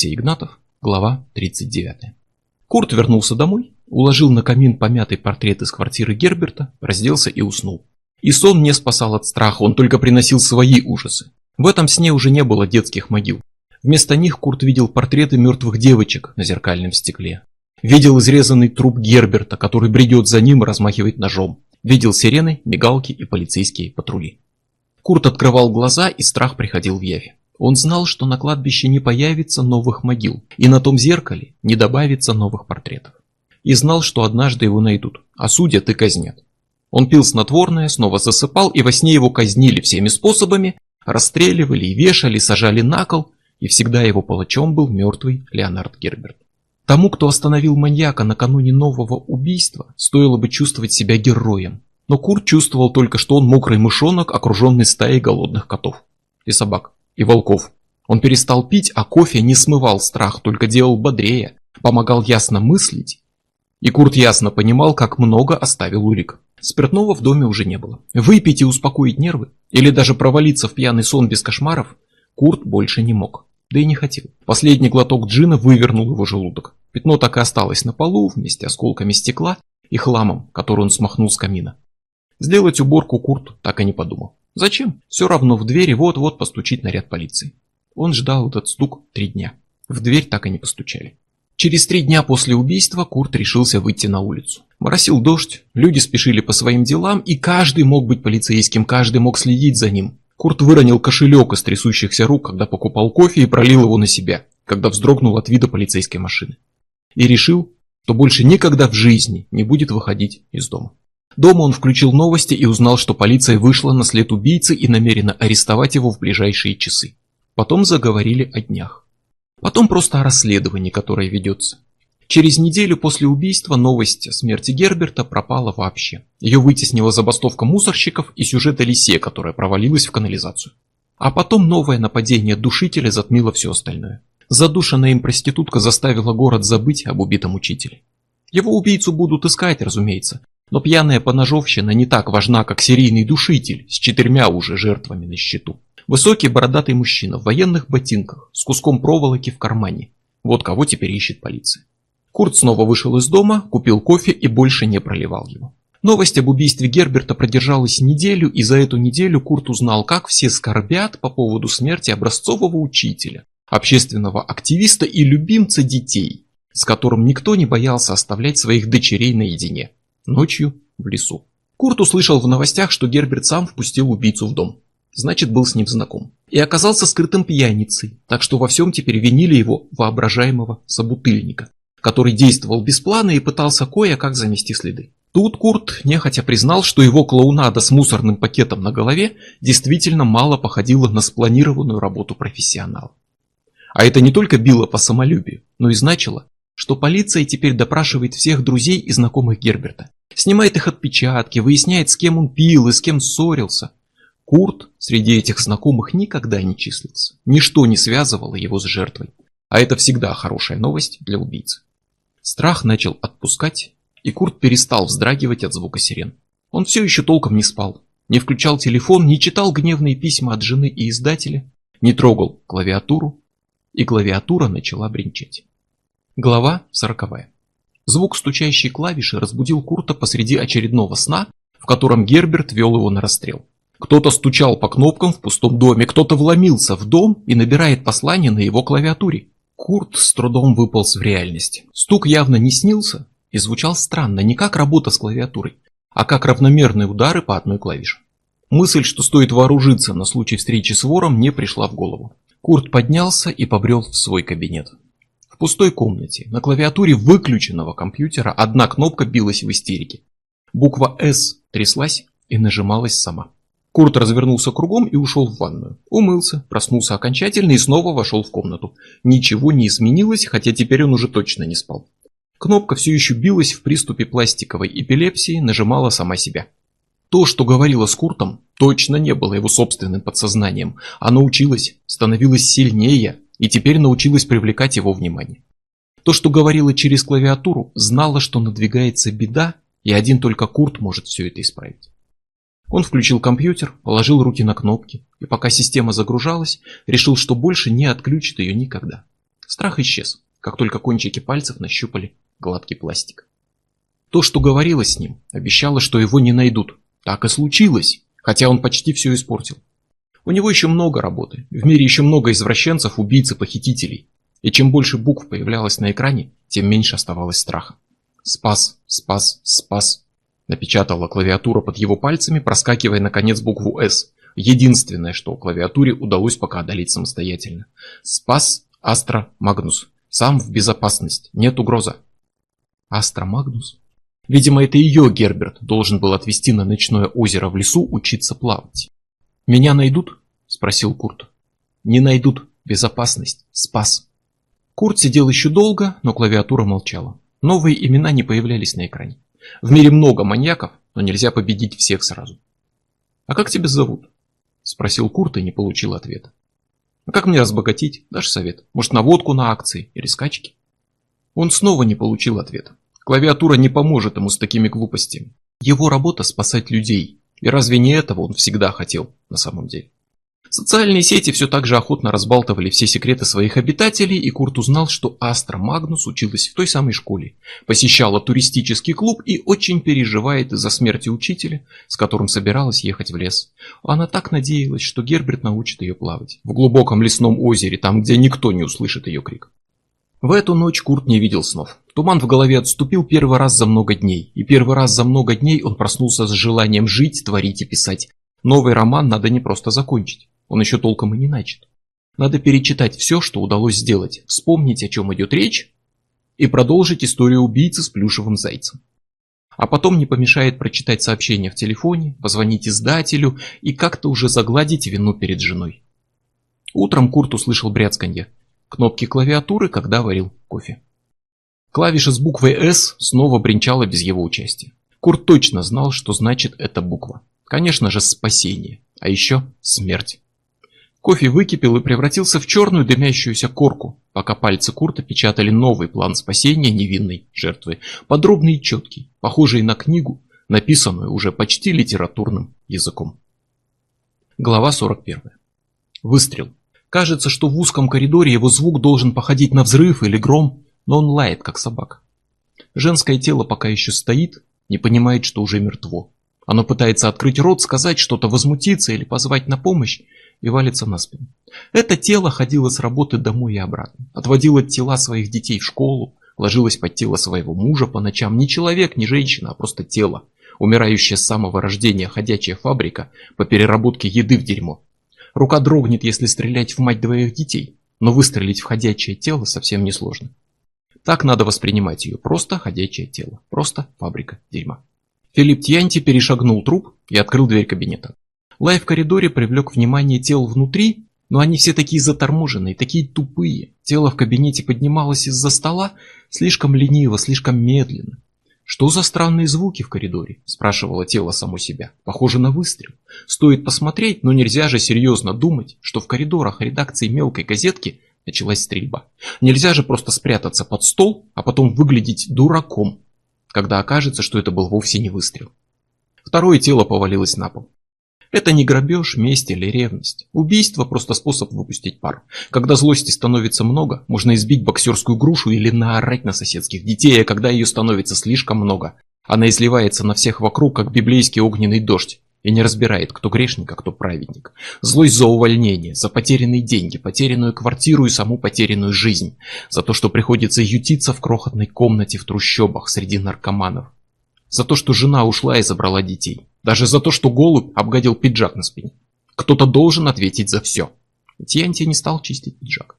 Алексей Игнатов, глава 39. Курт вернулся домой, уложил на камин помятый портрет из квартиры Герберта, разделся и уснул. И сон не спасал от страха, он только приносил свои ужасы. В этом сне уже не было детских могил. Вместо них Курт видел портреты мертвых девочек на зеркальном стекле. Видел изрезанный труп Герберта, который бредет за ним и размахивает ножом. Видел сирены, мигалки и полицейские патрули. Курт открывал глаза, и страх приходил в явь. Он знал, что на кладбище не появится новых могил, и на том зеркале не добавится новых портретов. И знал, что однажды его найдут, осудят и казнят. Он пил снотворное, снова засыпал, и во сне его казнили всеми способами, расстреливали и вешали, сажали на кол, и всегда его палачом был мертвый Леонард Герберт. Тому, кто остановил маньяка накануне нового убийства, стоило бы чувствовать себя героем. Но Курт чувствовал только, что он мокрый мышонок, окруженный стаей голодных котов и собак и волков. Он перестал пить, а кофе не смывал страх, только делал бодрее, помогал ясно мыслить. И Курт ясно понимал, как много оставил улик. Спиртного в доме уже не было. Выпить и успокоить нервы, или даже провалиться в пьяный сон без кошмаров, Курт больше не мог. Да и не хотел. Последний глоток джина вывернул его желудок. Пятно так и осталось на полу, вместе осколками стекла и хламом, который он смахнул с камина. Сделать уборку Курт так и не подумал. Зачем? Все равно в двери вот-вот постучит наряд полиции. Он ждал этот стук три дня. В дверь так и не постучали. Через три дня после убийства Курт решился выйти на улицу. Моросил дождь, люди спешили по своим делам, и каждый мог быть полицейским, каждый мог следить за ним. Курт выронил кошелек из трясущихся рук, когда покупал кофе и пролил его на себя, когда вздрогнул от вида полицейской машины. И решил, что больше никогда в жизни не будет выходить из дома. Дома он включил новости и узнал, что полиция вышла на след убийцы и намерена арестовать его в ближайшие часы. Потом заговорили о днях. Потом просто о расследовании, которое ведется. Через неделю после убийства новость о смерти Герберта пропала вообще. Ее вытеснила забастовка мусорщиков и сюжет о лисе, которая провалилась в канализацию. А потом новое нападение душителя затмило все остальное. Задушенная им проститутка заставила город забыть об убитом учителе. Его убийцу будут искать, разумеется, но пьяная поножовщина не так важна, как серийный душитель с четырьмя уже жертвами на счету. Высокий бородатый мужчина в военных ботинках с куском проволоки в кармане. Вот кого теперь ищет полиция. Курт снова вышел из дома, купил кофе и больше не проливал его. Новость об убийстве Герберта продержалась неделю, и за эту неделю Курт узнал, как все скорбят по поводу смерти образцового учителя, общественного активиста и любимца детей, с которым никто не боялся оставлять своих дочерей наедине. Ночью в лесу. Курт услышал в новостях, что Герберт сам впустил убийцу в дом. Значит, был с ним знаком. И оказался скрытым пьяницей, так что во всем теперь винили его воображаемого собутыльника, который действовал без плана и пытался кое-как замести следы. Тут Курт нехотя признал, что его клоунада с мусорным пакетом на голове действительно мало походила на спланированную работу профессионала. А это не только било по самолюбию, но и значило, что полиция теперь допрашивает всех друзей и знакомых Герберта. Снимает их отпечатки, выясняет, с кем он пил и с кем ссорился. Курт среди этих знакомых никогда не числился. Ничто не связывало его с жертвой. А это всегда хорошая новость для убийцы. Страх начал отпускать, и Курт перестал вздрагивать от звука сирен. Он все еще толком не спал, не включал телефон, не читал гневные письма от жены и издателя, не трогал клавиатуру, и клавиатура начала бренчать. Глава сороковая. Звук стучащей клавиши разбудил Курта посреди очередного сна, в котором Герберт вел его на расстрел. Кто-то стучал по кнопкам в пустом доме, кто-то вломился в дом и набирает послание на его клавиатуре. Курт с трудом выполз в реальность. Стук явно не снился и звучал странно, не как работа с клавиатурой, а как равномерные удары по одной клавише. Мысль, что стоит вооружиться на случай встречи с вором, не пришла в голову. Курт поднялся и побрел в свой кабинет пустой комнате на клавиатуре выключенного компьютера одна кнопка билась в истерике. Буква «С» тряслась и нажималась сама. Курт развернулся кругом и ушел в ванную. Умылся, проснулся окончательно и снова вошел в комнату. Ничего не изменилось, хотя теперь он уже точно не спал. Кнопка все еще билась в приступе пластиковой эпилепсии, нажимала сама себя. То, что говорила с Куртом, точно не было его собственным подсознанием. Оно училось, становилось сильнее, и теперь научилась привлекать его внимание. То, что говорила через клавиатуру, знала, что надвигается беда, и один только Курт может все это исправить. Он включил компьютер, положил руки на кнопки, и пока система загружалась, решил, что больше не отключит ее никогда. Страх исчез, как только кончики пальцев нащупали гладкий пластик. То, что говорилось с ним, обещало, что его не найдут. Так и случилось, хотя он почти все испортил. У него еще много работы, в мире еще много извращенцев, убийц и похитителей. И чем больше букв появлялось на экране, тем меньше оставалось страха. «Спас, спас, спас», напечатала клавиатура под его пальцами, проскакивая наконец букву «С», Единственное, что клавиатуре удалось пока одолеть самостоятельно. Спас Астра Магнус. Сам в безопасность. Нет угрозы. Астра Магнус? Видимо, это ее Герберт должен был отвезти на ночное озеро в лесу учиться плавать. «Меня найдут?» – спросил Курт. «Не найдут. Безопасность. Спас». Курт сидел еще долго, но клавиатура молчала. Новые имена не появлялись на экране. В мире много маньяков, но нельзя победить всех сразу. «А как тебя зовут?» Спросил Курт и не получил ответа. А как мне разбогатеть? Дашь совет? Может, на водку на акции или скачки? Он снова не получил ответа. Клавиатура не поможет ему с такими глупостями. Его работа спасать людей. И разве не этого он всегда хотел на самом деле? Социальные сети все так же охотно разбалтывали все секреты своих обитателей, и Курт узнал, что Астра Магнус училась в той самой школе, посещала туристический клуб и очень переживает из-за смерти учителя, с которым собиралась ехать в лес. Она так надеялась, что Герберт научит ее плавать в глубоком лесном озере, там, где никто не услышит ее крик. В эту ночь Курт не видел снов. Туман в голове отступил первый раз за много дней, и первый раз за много дней он проснулся с желанием жить, творить и писать. Новый роман надо не просто закончить. Он еще толком и не начат. Надо перечитать все, что удалось сделать, вспомнить, о чем идет речь, и продолжить историю убийцы с плюшевым зайцем. А потом не помешает прочитать сообщение в телефоне, позвонить издателю и как-то уже загладить вину перед женой. Утром Курт услышал бряцканье. Кнопки клавиатуры, когда варил кофе. Клавиша с буквой «С» снова бренчала без его участия. Курт точно знал, что значит эта буква. Конечно же, спасение, а еще смерть. Кофе выкипел и превратился в черную дымящуюся корку, пока пальцы Курта печатали новый план спасения невинной жертвы, подробный и четкий, похожий на книгу, написанную уже почти литературным языком. Глава 41. Выстрел. Кажется, что в узком коридоре его звук должен походить на взрыв или гром, но он лает, как собака. Женское тело пока еще стоит, не понимает, что уже мертво. Оно пытается открыть рот, сказать что-то, возмутиться или позвать на помощь, и валится на спину. Это тело ходило с работы домой и обратно, отводило тела своих детей в школу, ложилось под тело своего мужа по ночам. Не человек, не женщина, а просто тело, умирающее с самого рождения ходячая фабрика по переработке еды в дерьмо. Рука дрогнет, если стрелять в мать двоих детей, но выстрелить в ходячее тело совсем несложно. Так надо воспринимать ее, просто ходячее тело, просто фабрика дерьма. Филипп Тьянти перешагнул труп и открыл дверь кабинета. Лай в коридоре привлек внимание тел внутри, но они все такие заторможенные, такие тупые. Тело в кабинете поднималось из-за стола слишком лениво, слишком медленно. «Что за странные звуки в коридоре?» – спрашивало тело само себя. «Похоже на выстрел. Стоит посмотреть, но нельзя же серьезно думать, что в коридорах редакции мелкой газетки началась стрельба. Нельзя же просто спрятаться под стол, а потом выглядеть дураком, когда окажется, что это был вовсе не выстрел». Второе тело повалилось на пол. Это не грабеж, месть или ревность. Убийство – просто способ выпустить пар. Когда злости становится много, можно избить боксерскую грушу или наорать на соседских детей, а когда ее становится слишком много, она изливается на всех вокруг, как библейский огненный дождь, и не разбирает, кто грешник, а кто праведник. Злость за увольнение, за потерянные деньги, потерянную квартиру и саму потерянную жизнь, за то, что приходится ютиться в крохотной комнате в трущобах среди наркоманов, за то, что жена ушла и забрала детей. Даже за то, что голубь обгадил пиджак на спине. Кто-то должен ответить за все. Тианти не стал чистить пиджак.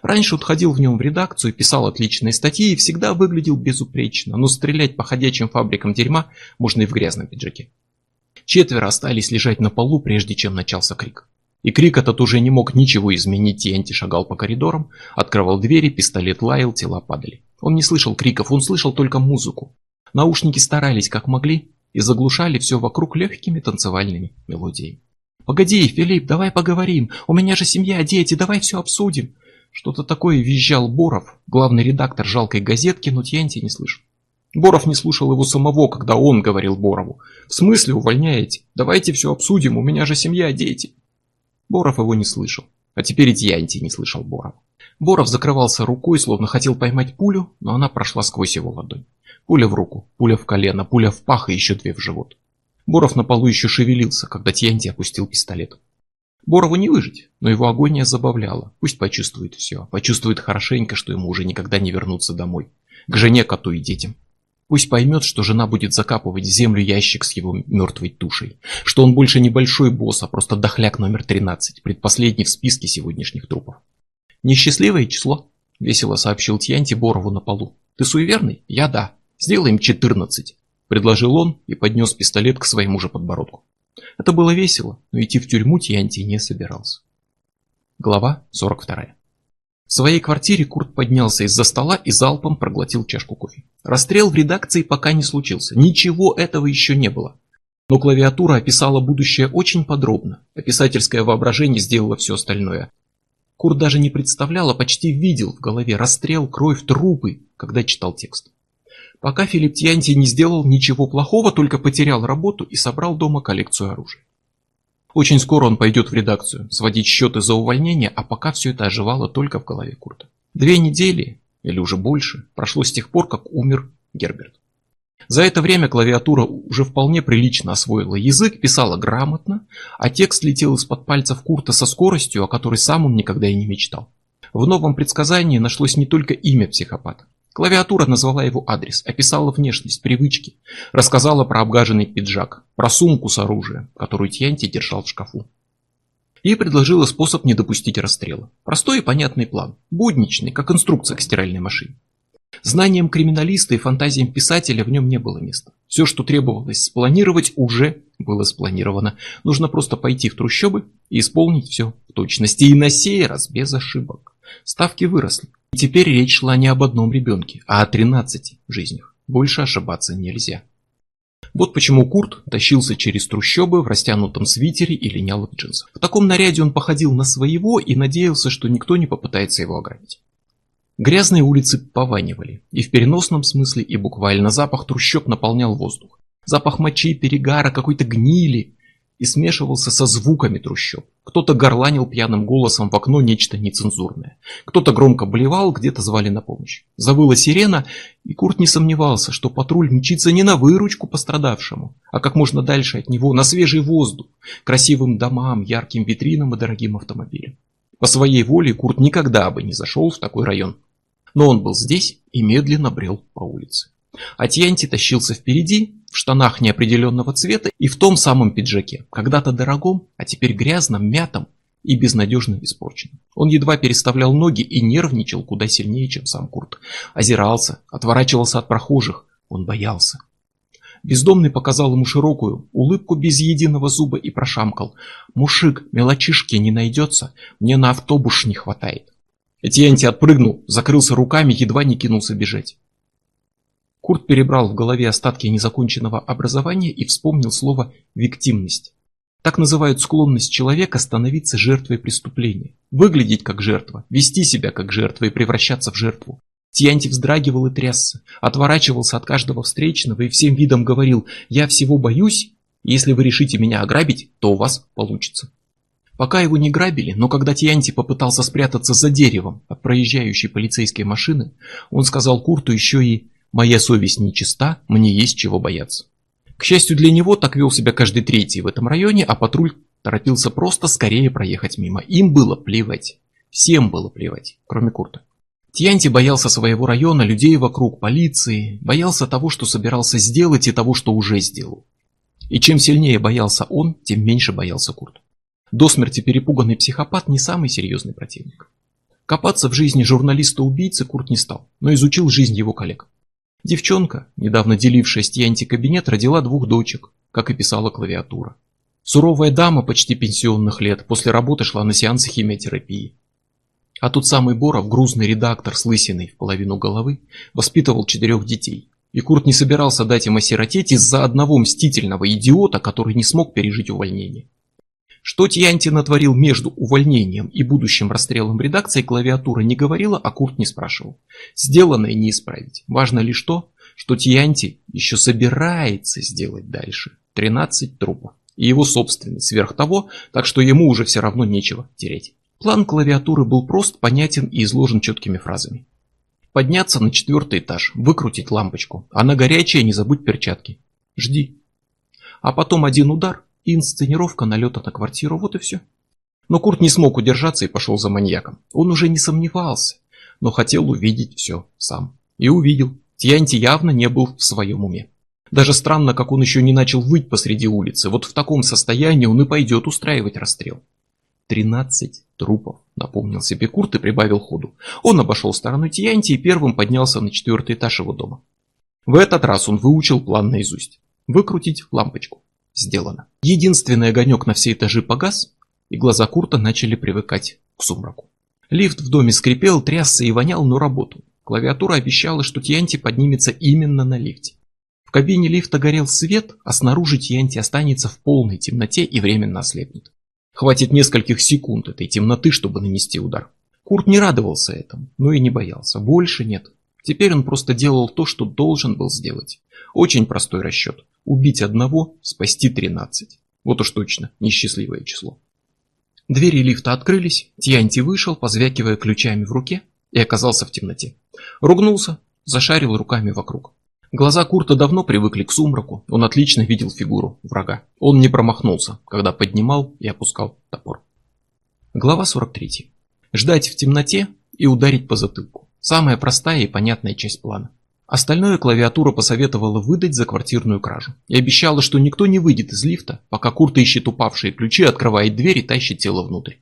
Раньше он ходил в нем в редакцию, писал отличные статьи и всегда выглядел безупречно, но стрелять по ходячим фабрикам дерьма можно и в грязном пиджаке. Четверо остались лежать на полу, прежде чем начался крик. И крик этот уже не мог ничего изменить, Тианти шагал по коридорам, открывал двери, пистолет лаял, тела падали. Он не слышал криков, он слышал только музыку. Наушники старались как могли, и заглушали все вокруг легкими танцевальными мелодиями. «Погоди, Филипп, давай поговорим, у меня же семья, дети, давай все обсудим!» Что-то такое визжал Боров, главный редактор жалкой газетки, но Тьянти не слышал. Боров не слушал его самого, когда он говорил Борову. «В смысле увольняете? Давайте все обсудим, у меня же семья, дети!» Боров его не слышал, а теперь и Тьянти не слышал Борова. Боров закрывался рукой, словно хотел поймать пулю, но она прошла сквозь его ладонь. Пуля в руку, пуля в колено, пуля в пах и еще две в живот. Боров на полу еще шевелился, когда Тьянти опустил пистолет. Борову не выжить, но его агония забавляла. Пусть почувствует все, почувствует хорошенько, что ему уже никогда не вернуться домой. К жене, коту и детям. Пусть поймет, что жена будет закапывать в землю ящик с его мертвой тушей. Что он больше не большой босс, а просто дохляк номер 13, предпоследний в списке сегодняшних трупов. «Несчастливое число», — весело сообщил Тьянти Борову на полу. «Ты суеверный? Я да. Сделаем 14», — предложил он и поднес пистолет к своему же подбородку. Это было весело, но идти в тюрьму Тьянти не собирался. Глава 42. В своей квартире Курт поднялся из-за стола и залпом проглотил чашку кофе. Расстрел в редакции пока не случился, ничего этого еще не было. Но клавиатура описала будущее очень подробно, а писательское воображение сделало все остальное. Курт даже не представлял, а почти видел в голове расстрел, кровь, трупы, когда читал текст. Пока Филипп Тьянти не сделал ничего плохого, только потерял работу и собрал дома коллекцию оружия. Очень скоро он пойдет в редакцию, сводить счеты за увольнение, а пока все это оживало только в голове Курта. Две недели, или уже больше, прошло с тех пор, как умер Герберт. За это время клавиатура уже вполне прилично освоила язык, писала грамотно, а текст летел из-под пальцев Курта со скоростью, о которой сам он никогда и не мечтал. В новом предсказании нашлось не только имя психопата. Клавиатура назвала его адрес, описала внешность, привычки, рассказала про обгаженный пиджак, про сумку с оружием, которую Тьянти держал в шкафу. И предложила способ не допустить расстрела. Простой и понятный план, будничный, как инструкция к стиральной машине. Знанием криминалиста и фантазиям писателя в нем не было места. Все, что требовалось спланировать, уже было спланировано. Нужно просто пойти в трущобы и исполнить все в точности. И на сей раз без ошибок. Ставки выросли. И теперь речь шла не об одном ребенке, а о 13 жизнях. Больше ошибаться нельзя. Вот почему Курт тащился через трущобы в растянутом свитере и линялых джинсах. В таком наряде он походил на своего и надеялся, что никто не попытается его ограбить. Грязные улицы пованивали, и в переносном смысле, и буквально запах трущоб наполнял воздух. Запах мочи, перегара, какой-то гнили, и смешивался со звуками трущоб. Кто-то горланил пьяным голосом в окно нечто нецензурное. Кто-то громко блевал, где-то звали на помощь. Завыла сирена, и Курт не сомневался, что патруль мчится не на выручку пострадавшему, а как можно дальше от него, на свежий воздух, красивым домам, ярким витринам и дорогим автомобилям. По своей воле Курт никогда бы не зашел в такой район. Но он был здесь и медленно брел по улице. Атьянти тащился впереди, в штанах неопределенного цвета и в том самом пиджаке, когда-то дорогом, а теперь грязном, мятом и безнадежно испорченным. Он едва переставлял ноги и нервничал куда сильнее, чем сам Курт. Озирался, отворачивался от прохожих. Он боялся. Бездомный показал ему широкую улыбку без единого зуба и прошамкал. «Мужик, мелочишки не найдется, мне на автобус не хватает». Этьянти отпрыгнул, закрылся руками, едва не кинулся бежать. Курт перебрал в голове остатки незаконченного образования и вспомнил слово «виктимность». Так называют склонность человека становиться жертвой преступления. Выглядеть как жертва, вести себя как жертва и превращаться в жертву. Тьянти вздрагивал и трясся, отворачивался от каждого встречного и всем видом говорил «Я всего боюсь, если вы решите меня ограбить, то у вас получится». Пока его не грабили, но когда Тьянти попытался спрятаться за деревом от проезжающей полицейской машины, он сказал Курту еще и Моя совесть нечиста, мне есть чего бояться. К счастью для него, так вел себя каждый третий в этом районе, а патруль торопился просто скорее проехать мимо. Им было плевать. Всем было плевать, кроме Курта. Тьянти боялся своего района, людей вокруг, полиции, боялся того, что собирался сделать и того, что уже сделал. И чем сильнее боялся он, тем меньше боялся Курт. До смерти перепуганный психопат не самый серьезный противник. Копаться в жизни журналиста-убийцы Курт не стал, но изучил жизнь его коллег. Девчонка, недавно делившая с кабинет, родила двух дочек, как и писала клавиатура. Суровая дама почти пенсионных лет после работы шла на сеансы химиотерапии. А тот самый Боров, грузный редактор с лысиной в половину головы, воспитывал четырех детей. И Курт не собирался дать им осиротеть из-за одного мстительного идиота, который не смог пережить увольнение. Что Тьянти натворил между увольнением и будущим расстрелом редакции, клавиатура не говорила, а Курт не спрашивал. Сделанное не исправить. Важно лишь то, что Тьянти еще собирается сделать дальше. 13 трупов. И его собственный сверх того, так что ему уже все равно нечего терять. План клавиатуры был прост, понятен и изложен четкими фразами. Подняться на четвертый этаж, выкрутить лампочку. Она горячая, не забудь перчатки. Жди. А потом один удар инсценировка налета на квартиру, вот и все. Но Курт не смог удержаться и пошел за маньяком. Он уже не сомневался, но хотел увидеть все сам. И увидел. Тьянти явно не был в своем уме. Даже странно, как он еще не начал выть посреди улицы. Вот в таком состоянии он и пойдет устраивать расстрел. Тринадцать трупов, напомнил себе Курт и прибавил ходу. Он обошел сторону Тьянти и первым поднялся на четвертый этаж его дома. В этот раз он выучил план наизусть. Выкрутить лампочку. Сделано. Единственный огонек на все этажи погас, и глаза Курта начали привыкать к сумраку. Лифт в доме скрипел, трясся и вонял, но работал. Клавиатура обещала, что Тьянти поднимется именно на лифте. В кабине лифта горел свет, а снаружи Тьянти останется в полной темноте и временно ослепнет. Хватит нескольких секунд этой темноты, чтобы нанести удар. Курт не радовался этому, но и не боялся. Больше нет. Теперь он просто делал то, что должен был сделать. Очень простой расчет. Убить одного, спасти 13. Вот уж точно, несчастливое число. Двери лифта открылись, Тьянти вышел, позвякивая ключами в руке, и оказался в темноте. Ругнулся, зашарил руками вокруг. Глаза Курта давно привыкли к сумраку, он отлично видел фигуру врага. Он не промахнулся, когда поднимал и опускал топор. Глава 43. Ждать в темноте и ударить по затылку. Самая простая и понятная часть плана. Остальное клавиатура посоветовала выдать за квартирную кражу. И обещала, что никто не выйдет из лифта, пока Курт ищет упавшие ключи, открывает дверь и тащит тело внутрь.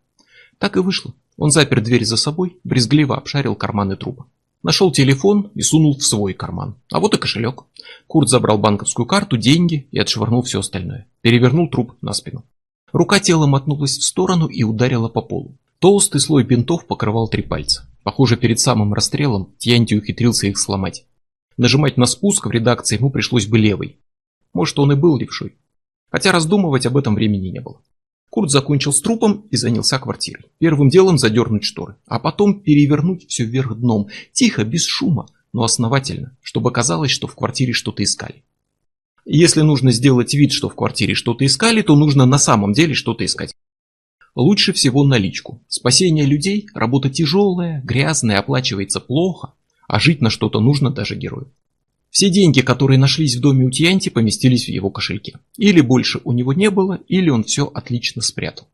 Так и вышло. Он запер дверь за собой, брезгливо обшарил карманы труба. Нашел телефон и сунул в свой карман. А вот и кошелек. Курт забрал банковскую карту, деньги и отшвырнул все остальное. Перевернул труп на спину. Рука тела мотнулась в сторону и ударила по полу. Толстый слой бинтов покрывал три пальца. Похоже, перед самым расстрелом Тьянти ухитрился их сломать. Нажимать на спуск в редакции ему пришлось бы левой. Может, он и был левшой. Хотя раздумывать об этом времени не было. Курт закончил с трупом и занялся квартирой. Первым делом задернуть шторы, а потом перевернуть все вверх дном, тихо, без шума, но основательно, чтобы казалось, что в квартире что-то искали. Если нужно сделать вид, что в квартире что-то искали, то нужно на самом деле что-то искать. Лучше всего наличку. Спасение людей – работа тяжелая, грязная, оплачивается плохо, а жить на что-то нужно даже герою. Все деньги, которые нашлись в доме у Тьянти, поместились в его кошельке. Или больше у него не было, или он все отлично спрятал.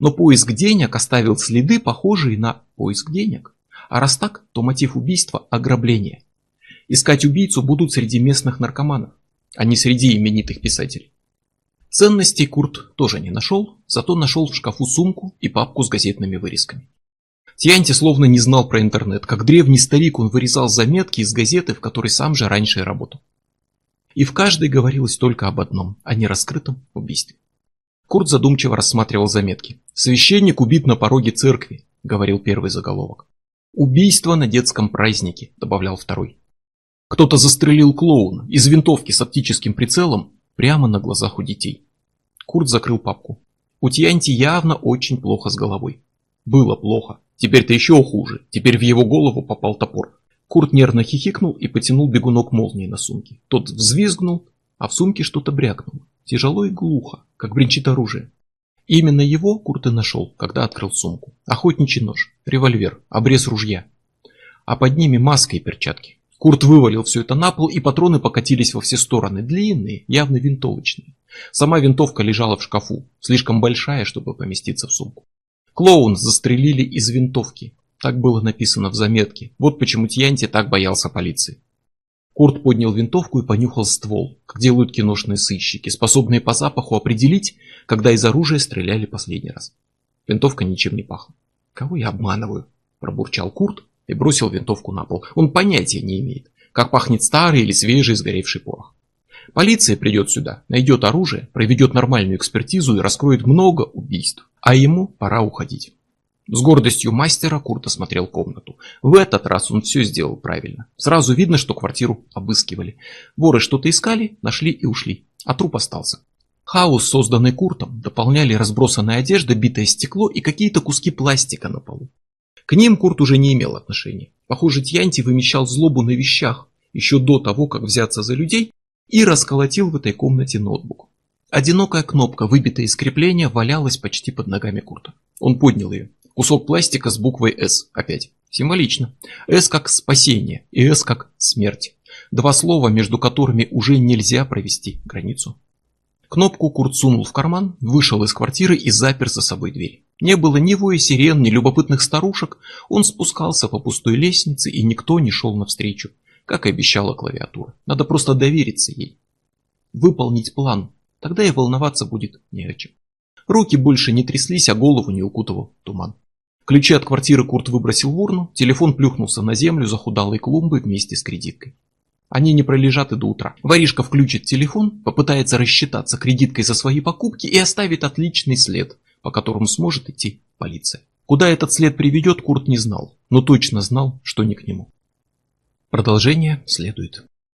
Но поиск денег оставил следы, похожие на поиск денег. А раз так, то мотив убийства – ограбление. Искать убийцу будут среди местных наркоманов, а не среди именитых писателей. Ценностей Курт тоже не нашел, зато нашел в шкафу сумку и папку с газетными вырезками. Тьянти словно не знал про интернет. Как древний старик он вырезал заметки из газеты, в которой сам же раньше работал. И в каждой говорилось только об одном, о нераскрытом убийстве. Курт задумчиво рассматривал заметки. «Священник убит на пороге церкви», — говорил первый заголовок. «Убийство на детском празднике», — добавлял второй. Кто-то застрелил клоуна из винтовки с оптическим прицелом прямо на глазах у детей. Курт закрыл папку. У Тьянти явно очень плохо с головой. Было плохо. Теперь-то еще хуже. Теперь в его голову попал топор. Курт нервно хихикнул и потянул бегунок молнии на сумке. Тот взвизгнул, а в сумке что-то брякнуло. Тяжело и глухо, как бренчит оружие. Именно его Курт и нашел, когда открыл сумку. Охотничий нож, револьвер, обрез ружья. А под ними маска и перчатки. Курт вывалил все это на пол, и патроны покатились во все стороны. Длинные, явно винтовочные. Сама винтовка лежала в шкафу, слишком большая, чтобы поместиться в сумку. Клоун застрелили из винтовки. Так было написано в заметке. Вот почему Тьянти так боялся полиции. Курт поднял винтовку и понюхал ствол, как делают киношные сыщики, способные по запаху определить, когда из оружия стреляли последний раз. Винтовка ничем не пахла. «Кого я обманываю?» – пробурчал Курт и бросил винтовку на пол. Он понятия не имеет, как пахнет старый или свежий сгоревший порох. Полиция придет сюда, найдет оружие, проведет нормальную экспертизу и раскроет много убийств. А ему пора уходить. С гордостью мастера Курт осмотрел комнату. В этот раз он все сделал правильно. Сразу видно, что квартиру обыскивали. Воры что-то искали, нашли и ушли. А труп остался. Хаос, созданный Куртом, дополняли разбросанная одежда, битое стекло и какие-то куски пластика на полу. К ним Курт уже не имел отношения. Похоже, Тьянти вымещал злобу на вещах, еще до того, как взяться за людей, и расколотил в этой комнате ноутбук. Одинокая кнопка, выбитая из крепления, валялась почти под ногами Курта. Он поднял ее. Кусок пластика с буквой «С» опять. Символично. «С» как спасение и «С» как смерть. Два слова, между которыми уже нельзя провести границу. Кнопку Курт сунул в карман, вышел из квартиры и запер за собой дверь. Не было ни воя сирен, ни любопытных старушек, он спускался по пустой лестнице, и никто не шел навстречу, как и обещала клавиатура. Надо просто довериться ей. Выполнить план, тогда и волноваться будет не о чем. Руки больше не тряслись, а голову не укутывал туман. Ключи от квартиры Курт выбросил в урну, телефон плюхнулся на землю захудалой клумбы вместе с кредиткой. Они не пролежат и до утра. Воришка включит телефон, попытается рассчитаться кредиткой за свои покупки и оставит отличный след, по которому сможет идти полиция. Куда этот след приведет, Курт не знал, но точно знал, что не к нему. Продолжение следует.